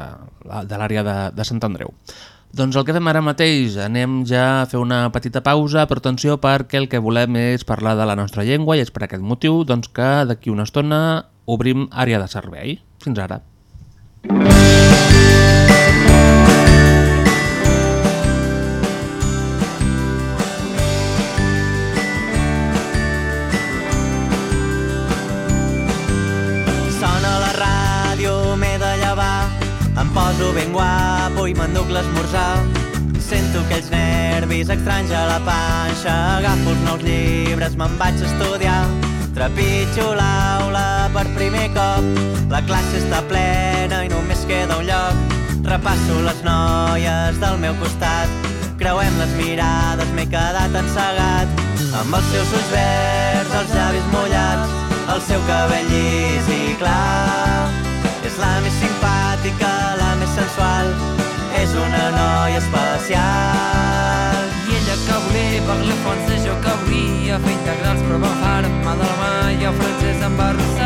de l'àrea de, de Sant Andreu. Doncs el que fem ara mateix, anem ja a fer una petita pausa, però atenció perquè el que volem és parlar de la nostra llengua i és per aquest motiu doncs, que d'aquí una estona obrim àrea de servei. Fins ara. I m'enduc l'esmorzar. Sento aquells nervis estranys a la panxa, agafo els nous llibres, me'n vaig a estudiar. Trepitjo l'aula per primer cop, la classe està plena i només queda un lloc. Repasso les noies del meu costat, creuem les mirades, m'he quedat encegat. Amb els seus ulls verds, els llavis mullats, el seu cabell llis i clar. És la més simpàtica, la més sensual, és una noia especial. I ella que volia parlar francès, jo que volia fer integrals, però va far-me de la mà i el francès em va arrossegar.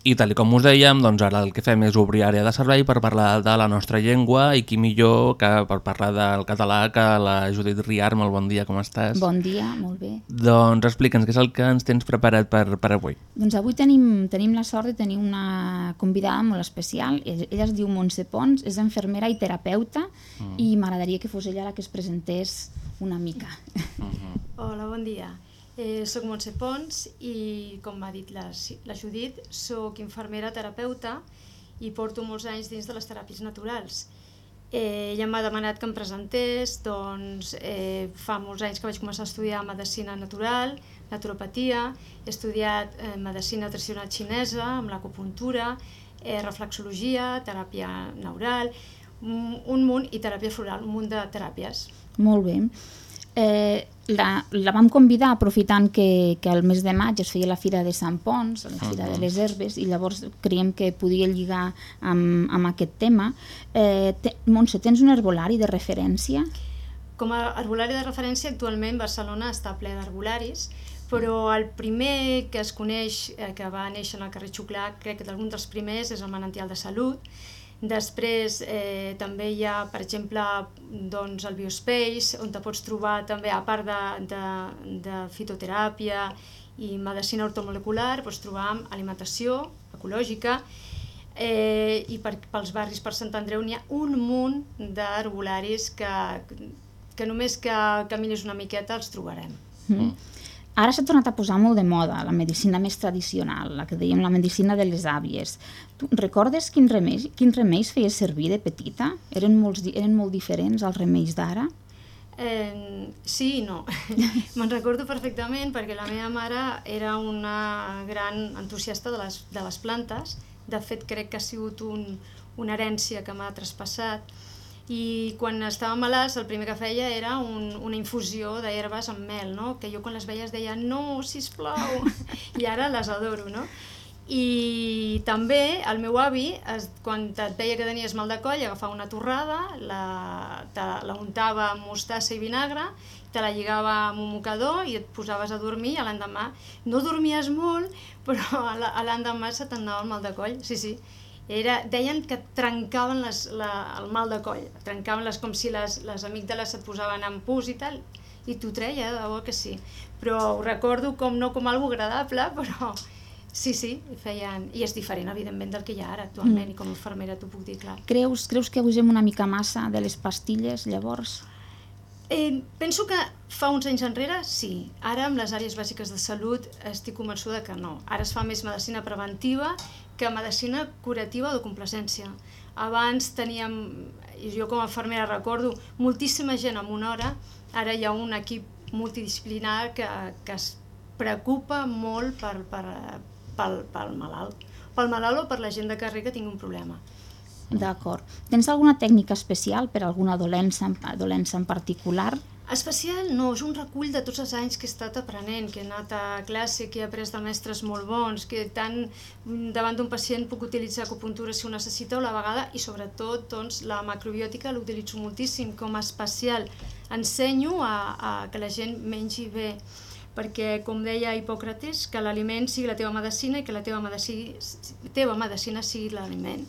I tal i com us dèiem, doncs ara el que fem és obrir àrea de servei per parlar de la nostra llengua i qui millor que per parlar del català que la Judit Riar. Molt bon dia, com estàs? Bon dia, molt bé. Doncs explica'ns què és el que ens tens preparat per, per avui. Doncs avui tenim, tenim la sort de tenir una convidada molt especial. Ella es diu Montse Pons, és infermera i terapeuta mm. i m'agradaria que fos ella la que es presentés una mica. Hola, bon dia. Eh, soc Montse Pons i, com ha dit la, la Judit, soc infermera terapeuta i porto molts anys dins de les teràpies naturals. Eh, ella m'ha demanat que em presentés, doncs eh, fa molts anys que vaig començar a estudiar Medicina Natural, Naturopatia, he estudiat eh, Medicina Tradicional Xinesa, amb l'acupuntura, eh, Reflexologia, Teràpia Neural, un munt, i teràpia floral, un munt de teràpies. Molt bé. Eh, la, la vam convidar aprofitant que, que el mes de maig es feia la Fira de Sant Pons, la Fira de les Herbes, i llavors creiem que podia lligar amb, amb aquest tema. Eh, te, Montse, tens un herbolari de referència? Com a herbolari de referència, actualment Barcelona està ple d'herbolaris, però el primer que es coneix, eh, que va néixer en el carrer Xuclà, crec que d'algun dels primers, és el Manantial de Salut, Després eh, també hi ha, per exemple, doncs, el Biospace, on te pots trobar també, a part de, de, de fitoteràpia i medicina ortomolecular, pots trobar alimentació ecològica, eh, i per, pels barris per Sant Andreu n'hi ha un munt d'herbolaris que, que només que caminis una miqueta els trobarem. Mm. Ara s'ha tornat a posar molt de moda la medicina més tradicional, la que dèiem la medicina de les àvies. Tu recordes quins remeis, quins remeis feies servir de petita? Eren, molts, eren molt diferents als remeis d'ara? Eh, sí i no. Me'n recordo perfectament perquè la meva mare era una gran entusiasta de les, de les plantes. De fet, crec que ha sigut un, una herència que m'ha traspassat i quan estava malalts el primer que feia era un, una infusió d'herbes amb mel, no? que jo quan les veies deia no, si plau i ara les adoro. No? I també el meu avi, es, quan et veia que tenies mal de coll, agafava una torrada, la, te, la untava amb mostassa i vinagre, te la lligava amb un mocador i et posaves a dormir i l'endemà no dormies molt, però l'endemà se t'anava el mal de coll, sí, sí era, deien que trencaven les, la, el mal de coll, trencaven les com si les, les amígdales et posaven en pus i tal, i t'ho treia, de debò que sí. Però ho recordo com no com algo agradable, però sí, sí, feien... I és diferent, evidentment, del que hi ha ara actualment, mm. i com a infermera t'ho puc dir, clar. Creus, creus que abusem una mica massa de les pastilles, llavors? Eh, penso que fa uns anys enrere sí, ara amb les àrees bàsiques de salut estic convençuda que no. Ara es fa més medicina preventiva que medicina curativa o de complacència. Abans teníem, jo com a infermera recordo, moltíssima gent en una hora, ara hi ha un equip multidisciplinar que, que es preocupa molt per, per, pel, pel malalt. Pel malalt o per la gent de carrer que tingui un problema. D'acord. Tens alguna tècnica especial per alguna dolença, dolença en particular? Especial no, és un recull de tots els anys que he estat aprenent, que he anat a classe, que he après de mestres molt bons, que tant davant d'un pacient puc utilitzar acupuntura si ho necessita o la vegada i sobretot doncs, la macrobiòtica l'utilitzo moltíssim com a especial. Ensenyo a, a que la gent mengi bé perquè, com deia Hipòcrates, que l'aliment sigui la teva medicina i que la teva medicina, teva medicina sigui l'aliment.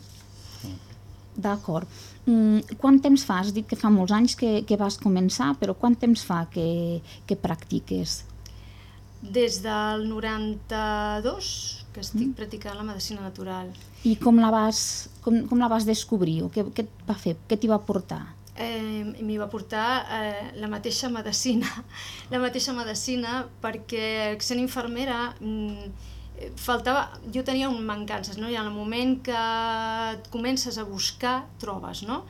D'acord. Mm, quant temps fa? Has dit que fa molts anys que, que vas començar, però quant temps fa que, que practiques? Des del 92 que estic mm. practicant la medicina natural. I com la vas, com, com la vas descobrir? O què, què et va fer? Què t'hi va portar? Eh, M'hi va portar eh, la mateixa medicina. La mateixa medicina perquè sent infermera... Mm, faltava, jo tenia un mancances, no? i en el moment que et comences a buscar, trobes, no?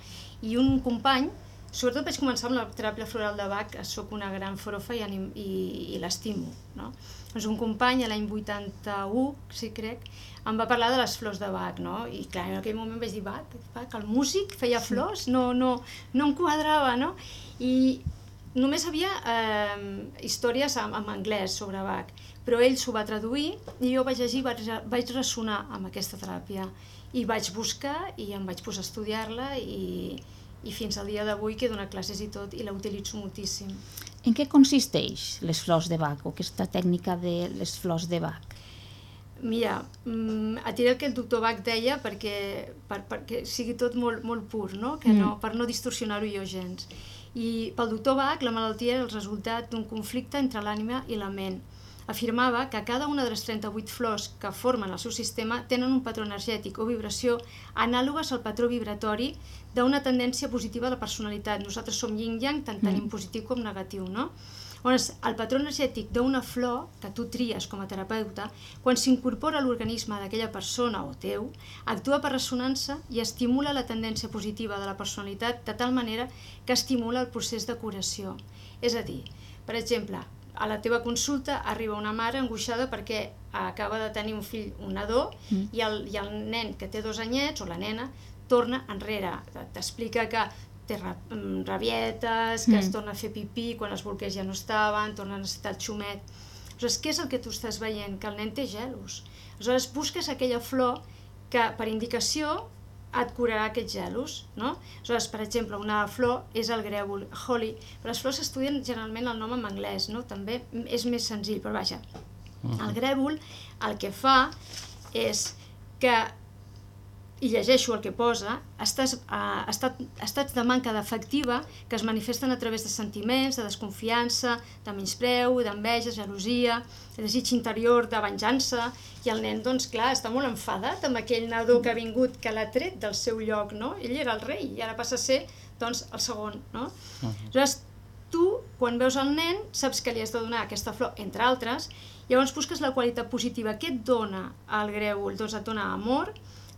I un company, sobretot vaig començar amb la teràpia floral de Bach, sóc una gran forofa i, i, i l'estimo, no? Doncs un company, l'any 81, sí crec, em va parlar de les flors de Bach, no? I clar, en aquell moment vaig dir, Bach, Bach el músic feia flors? No, no, no em quadrava, no? I només havia eh, històries en, en anglès sobre Bach però ell s'ho va traduir i jo vaig llegir, vaig, vaig ressonar amb aquesta teràpia i vaig buscar i em vaig posar a estudiar-la i, i fins al dia d'avui que he donat classes i tot i la utilitzo moltíssim. En què consisteix les flors de Bach o aquesta tècnica de les flors de Bach? Mira, mm, et diré el que el doctor Bach deia perquè, per, perquè sigui tot molt, molt pur, no? Que no, mm. per no distorsionar-ho jo gens. I pel doctor Bach la malaltia és el resultat d'un conflicte entre l'ànima i la ment afirmava que cada una de les 38 flors que formen el seu sistema tenen un patró energètic o vibració anàlogues al patró vibratori d'una tendència positiva de la personalitat. Nosaltres som yin-yang, tant tenim mm. positiu com negatiu, no? Llavors, el patró energètic d'una flor, que tu tries com a terapeuta, quan s'incorpora a l'organisme d'aquella persona o teu, actua per ressonança i estimula la tendència positiva de la personalitat de tal manera que estimula el procés de curació. És a dir, per exemple, a la teva consulta arriba una mare angoixada perquè acaba de tenir un fill, un nadó, Mm. i, el, i el nen que té dos anyets, o la nena, torna enrere. T'explica que té mm, rabietes, que Mm. es torna a fer pipí quan els bolquers ja no estaven, torna a necessitar el xumet. Aleshores, què és el que tu estàs veient? Que el nen té gelos. Aleshores, busques aquella flor que, per indicació, et curarà aquests gelos, no? Aleshores, per exemple, una flor és el grèvol, holly, però les flors s'estudien generalment el nom en anglès, no? També és més senzill, però vaja. El grèvol el que fa és que i llegeixo el que posa, estàs, uh, estat, estats de manca d'afectiva que es manifesten a través de sentiments, de desconfiança, de menyspreu, d'enveja, gelosia, de desig interior, de venjança, i el nen, doncs clar, està molt enfadat amb aquell nadó que ha vingut, que l'ha tret del seu lloc, no? Ell era el rei i ara passa a ser, doncs, el segon, no? Aleshores, tu, quan veus el nen, saps que li has de donar aquesta flor, entre altres, llavors busques la qualitat positiva. Què et dona el grèvol? Doncs et dona amor,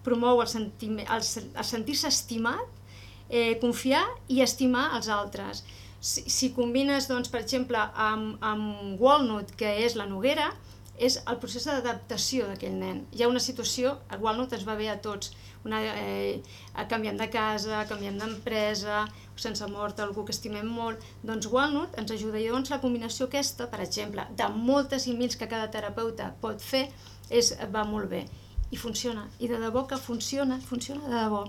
promou el, sentiment, el, el sentir-se estimat, eh, confiar i estimar els altres. Si, si combines, doncs, per exemple, amb, amb Walnut, que és la noguera, és el procés d'adaptació d'aquell nen. Hi ha una situació, el Walnut ens va bé a tots, una, eh, canviant de casa, canviant d'empresa, se'ns ha mort algú que estimem molt, doncs Walnut ens ajuda. I llavors la combinació aquesta, per exemple, de moltes i mils que cada terapeuta pot fer, és, va molt bé. I funciona. I de debò que funciona, funciona de debò.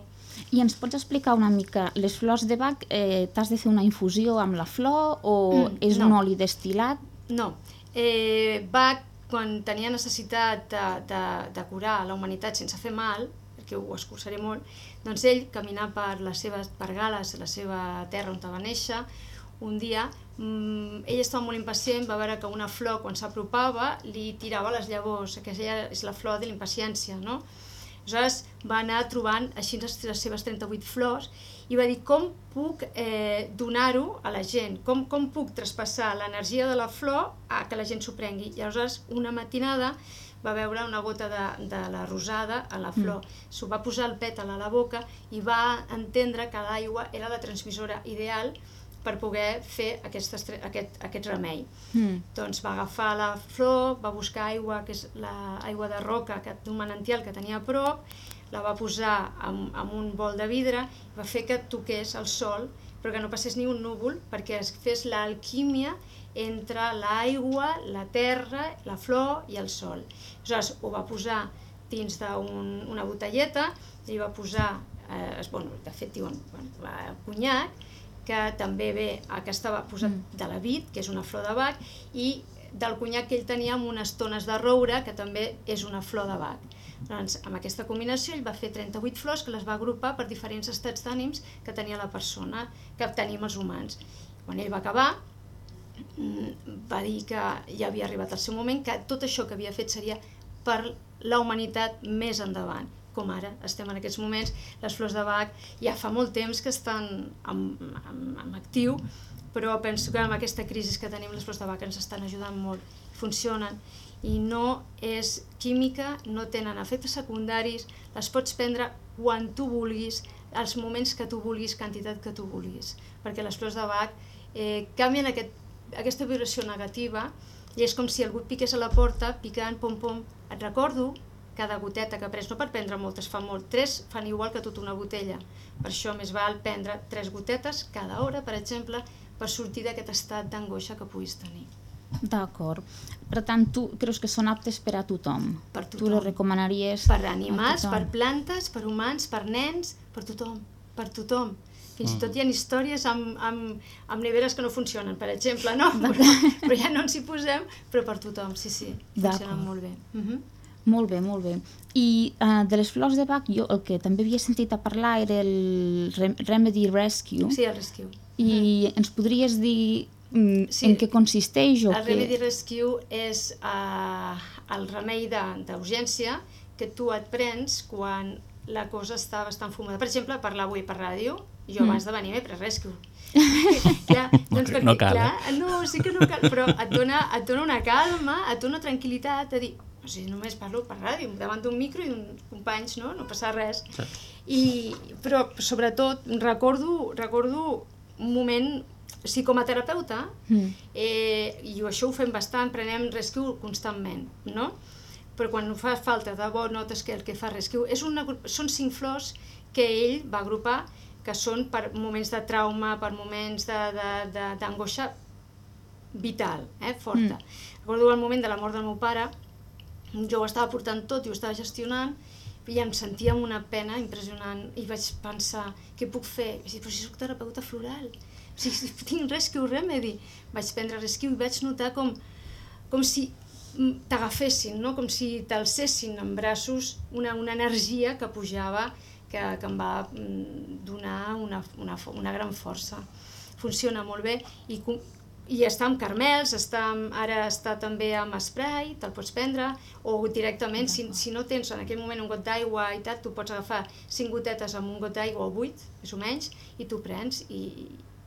I ens pots explicar una mica, les flors de Bach, eh, t'has de fer una infusió amb la flor o Mm, és no. un oli destil·lat? No. Eh, Bach, quan tenia necessitat de, de, de curar la humanitat sense fer mal, perquè ho escurçaré molt, doncs ell, caminant per les seves per Gales, la seva terra on va néixer, un dia mm, ell estava molt impacient, va veure que una flor quan s'apropava li tirava les llavors, que és la flor de l'impaciència, no? Aleshores va anar trobant així les, les seves 38 flors i va dir com puc eh, donar-ho a la gent, com, com puc traspassar l'energia de la flor a que la gent s'ho prengui. I aleshores una matinada va veure una gota de, de la rosada a la flor. Mm. S'ho va posar el pètal a la boca i va entendre que l'aigua era la transmissora ideal per poder fer aquestes, aquest, aquest remei. Mm. Doncs va agafar la flor, va buscar aigua, que és l'aigua de roca que- d'un manantial que tenia a prop, la va posar en, en un bol de vidre, va fer que toqués el sol, però que no passés ni un núvol, perquè es fes l'alquímia entre l'aigua, la terra, la flor i el sol. Aleshores, ho va posar dins d'una un, botelleta, li va posar, eh, bueno, de fet diuen, bueno, va- conyac, que també ve, a que estava posat de la vid, que és una flor de bac, i del conyac que ell tenia amb unes tones de roure, que també és una flor de bac. Doncs amb aquesta combinació ell va fer 38 flors que les va agrupar per diferents estats d'ànims que tenia la persona, que tenim els humans. Quan ell va acabar, mm, va dir que ja havia arribat el seu moment, que tot això que havia fet seria per la humanitat més endavant com ara estem en aquests moments, les flors de Bach ja fa molt temps que estan en, en, en actiu, però penso que amb aquesta crisi que tenim les flors de Bach ens estan ajudant molt, funcionen. I no és química, no tenen efectes secundaris, les pots prendre quan tu vulguis, als moments que tu vulguis, quantitat que tu vulguis, perquè les flors de Bach eh, canvien aquest, aquesta vibració negativa i és com si algú et piqués a la porta, picant, pom, pom, et recordo cada goteta que prens, no per prendre moltes fa molt, tres fan igual que tota una botella. Per això més val prendre tres gotetes cada hora, per exemple, per sortir d'aquest estat d'angoixa que puguis tenir. D'acord. Per tant, tu creus que són aptes per a tothom? Per Tu les recomanaries Per animals, tothom? per plantes, per humans, per nens, per tothom, per tothom. Fins i Mm. tot hi ha històries amb, amb, amb neveres que no funcionen, per exemple, no? Però, però ja no ens hi posem, però per tothom, sí, sí, funcionen molt bé. Uh -huh. Molt bé, molt bé. I uh, de les flors de Bach, jo el que també havia sentit a parlar era el Rem Remedy Rescue. Sí, el Rescue. I ens podries dir mm, Sí. en què consisteix o El què... Remedy Rescue és uh, el remei de- d'urgència que tu et prens quan la cosa està bastant fumada. Per exemple, parlar avui per ràdio, Jo Mm. abans de venir m'he pres rescue. clar, doncs No- perquè, no cal, eh? clar, no, sí que no cal, però et dona, et dona una calma, et dona una tranquil·litat de dir, o sigui, només parlo per ràdio, davant d'un micro i d'uns companys, no? No passa res. I, però, sobretot, recordo, recordo un moment, o sigui, com a terapeuta, Mm. eh, i això ho fem bastant, prenem rescue constantment, no? Però quan ho fa falta, de bo notes que el que fa rescue és una, són cinc flors que ell va agrupar que són per moments de trauma, per moments de- de- de- d'angoixa vital, eh, forta. Mm. Recordo el moment de la mort del meu pare, jo ho estava portant tot i ho estava gestionant, i em sentia amb una pena impressionant i vaig pensar, què puc fer? Vaig dir, però si soc terapeuta floral, o sigui, si tinc Rescue Remedy. Vaig prendre Rescue i vaig notar com, com si t'agafessin, no? com si t'alcessin en braços una, una energia que pujava, que, que em va mm, donar una, una, una gran força. Funciona molt bé i, i està amb carmels, està amb, ara està també amb spray, te'l pots prendre, o directament, si, si no tens en aquell moment un got d'aigua i tal, tu pots agafar cinc gotetes amb un got d'aigua o vuit, més o menys, i tu prens i,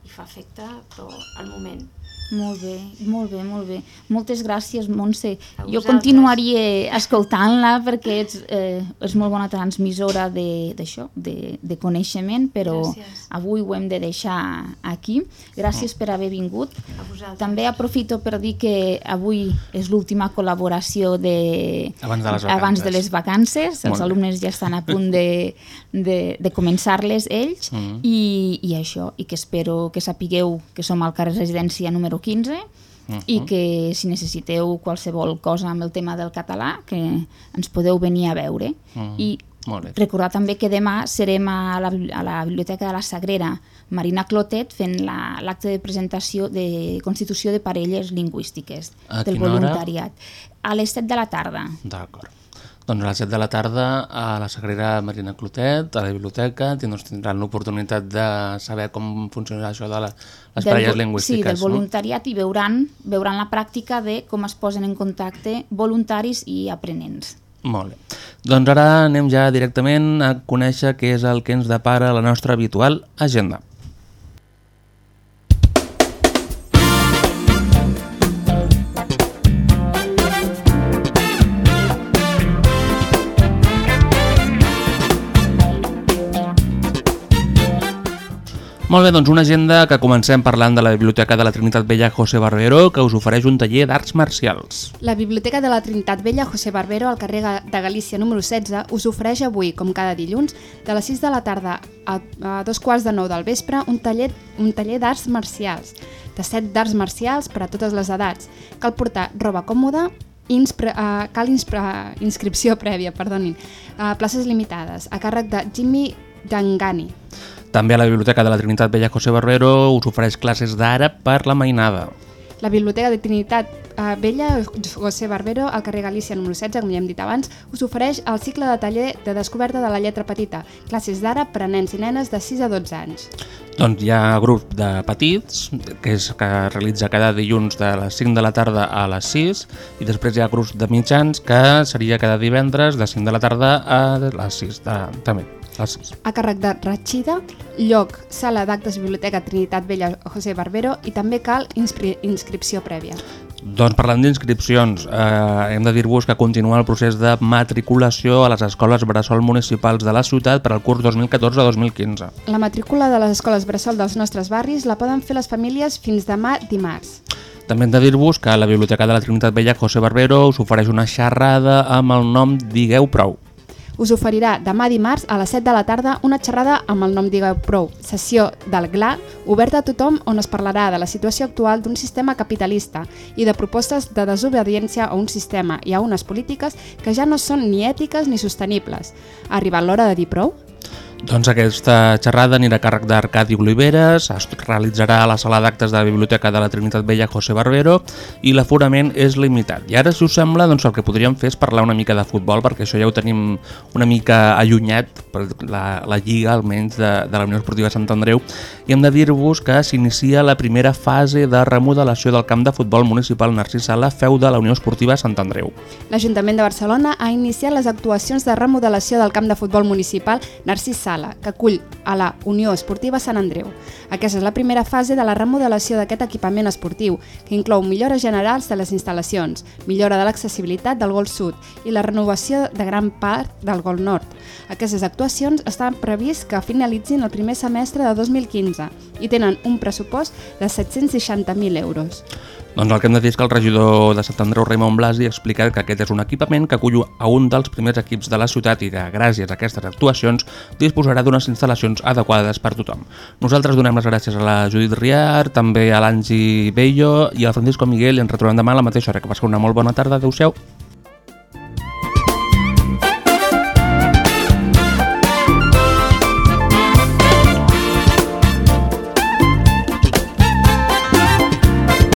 i fa efecte, però al moment. Molt bé, molt bé, molt bé. Moltes gràcies, Montse. Jo continuaria escoltant-la perquè ets, eh, és molt bona transmissora de- d'això, de, de coneixement, però Gràcies. avui ho hem de deixar aquí. Gràcies per haver vingut. També aprofito per dir que avui és l'última col·laboració de... Abans de les abans de vacances. les vacances. Molt Els bé. alumnes ja estan a punt de, de, de començar-les ells Mhm. i, i això, i que espero que sapigueu que som al carrer Residència número 15 i Mhm. que si necessiteu qualsevol cosa amb el tema del català que ens podeu venir a veure Mhm. i Molt bé. recordar també que demà serem a la, a la Biblioteca de la Sagrera Marina Clotet fent la- l'acte de presentació de constitució de parelles lingüístiques A del quina hora? voluntariat a les 7 de la tarda D'acord. Doncs a les 7 de la tarda a la Sagrera Marina Clotet, a la biblioteca, doncs tindran l'oportunitat de saber com funciona això de la, les Del parelles lingüístiques. Sí, del no? voluntariat i veuran, veuran la pràctica de com es posen en contacte voluntaris i aprenents. Molt bé. Doncs ara anem ja directament a conèixer què és el que ens depara la nostra habitual agenda. Molt bé, doncs una agenda que comencem parlant de la Biblioteca de la Trinitat Vella José Barbero, que us ofereix un taller d'arts marcials. La Biblioteca de la Trinitat Vella José Barbero al carrer de Galícia número 16 us ofereix avui, com cada dilluns, de les 6 de la tarda a, a dos quarts de 9 del vespre, un taller, un taller d'arts marcials, de set d'arts marcials per a totes les edats. Cal portar roba còmoda, Inspre, uh, cal inspre, inscripció prèvia, perdonin, uh, places limitades, a càrrec de Jimmy Dangani. També a la Biblioteca de la Trinitat Vella José Barbero us ofereix classes d'àrab per la mainada. La Biblioteca de Trinitat eh, Vella, José Barbero, al carrer Galícia número 16, com ja hem dit abans, us ofereix el cicle de taller de descoberta de la lletra petita, classes d'àrab per a nens i nenes de 6 a 12 anys. Doncs hi ha grup de petits, que és que realitza cada dilluns de les 5 de la tarda a les 6, i després hi ha grups de mitjans, que seria cada divendres de 5 de la tarda a les 6, de, també, a les 6. A càrrec de Ratxida, lloc, sala d'actes Biblioteca Trinitat Vella José Barbero i també cal inscri inscripció prèvia. Doncs parlant d'inscripcions, eh, hem de dir-vos que continua el procés de matriculació a les escoles bressol municipals de la ciutat per al curs 2014-2015. La matrícula de les escoles bressol dels nostres barris la poden fer les famílies fins demà dimarts. També hem de dir-vos que la Biblioteca de la Trinitat Vella José Barbero us ofereix una xerrada amb el nom Digueu Prou. Us oferirà demà dimarts a les 7 de la tarda una xerrada amb el nom Digueu Prou, sessió del GLA, oberta a tothom on es parlarà de la situació actual d'un sistema capitalista i de propostes de desobediència a un sistema i a unes polítiques que ja no són ni ètiques ni sostenibles. Ha arribat l'hora de dir prou? Doncs aquesta xerrada anirà a càrrec d'Arcadi Oliveres, es realitzarà a la sala d'actes de la Biblioteca de la Trinitat Vella José Barbero i l'aforament és limitat. I ara, si us sembla, doncs el que podríem fer és parlar una mica de futbol, perquè això ja ho tenim una mica allunyat, per la, la lliga almenys de, de la Unió Esportiva Sant Andreu, i hem de dir-vos que s'inicia la primera fase de remodelació del camp de futbol municipal Narcís Sala, feu de la Unió Esportiva Sant Andreu. L'Ajuntament de Barcelona ha iniciat les actuacions de remodelació del camp de futbol municipal Narcís Sala, que acull a la Unió Esportiva Sant Andreu. Aquesta és la primera fase de la remodelació d'aquest equipament esportiu, que inclou millores generals de les instal·lacions, millora de l'accessibilitat del Gol Sud i la renovació de gran part del Gol Nord. Aquestes actuacions estan previst que finalitzin el primer semestre de 2015 i tenen un pressupost de 760.000 euros. Doncs el que hem de dir és que el regidor de Sant Andreu, Raimon Blasi, ha explicat que aquest és un equipament que acull a un dels primers equips de la ciutat i que, gràcies a aquestes actuacions, disposarà d'unes instal·lacions adequades per tothom. Nosaltres donem les gràcies a la Judit Riar, també a l'Angi Bello i al Francisco Miguel i ens retrobem demà a la mateixa hora. Que passeu una molt bona tarda. Adéu-siau.